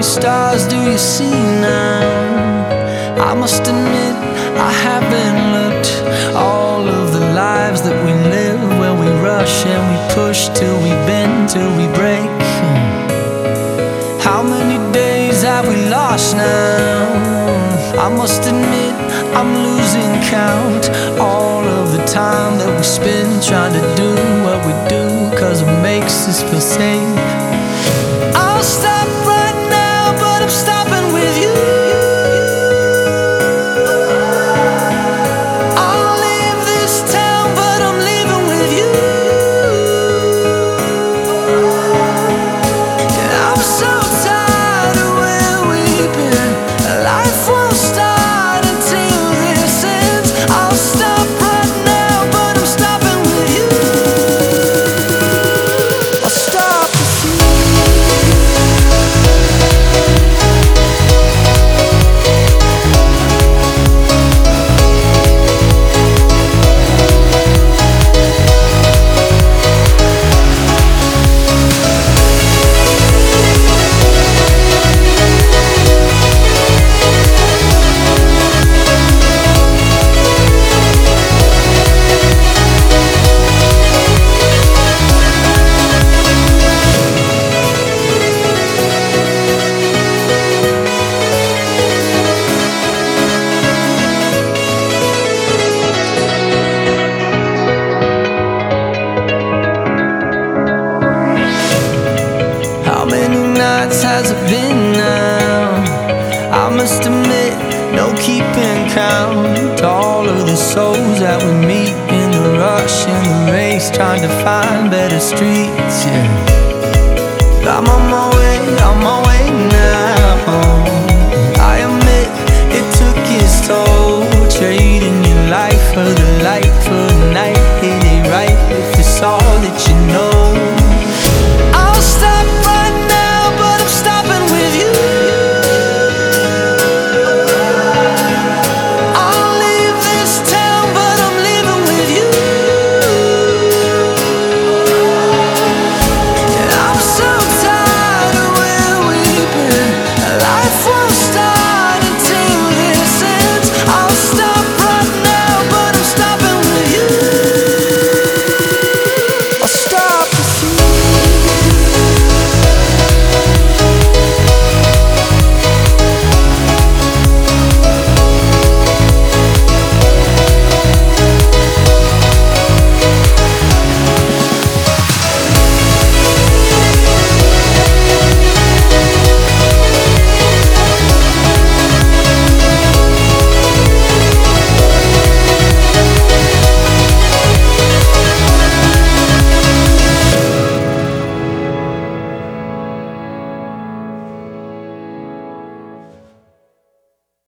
many stars do you see now? I must admit, I haven't looked. All of the lives that we live, where we rush and we push till we bend, till we break. Hmm. How many days have we lost now? I must admit, I'm losing count. All of the time that we spend trying to do nights has it been now? I must admit, no keeping count. All of the souls that we meet in the rush and the race, trying to find better streets. Yeah. We'll start.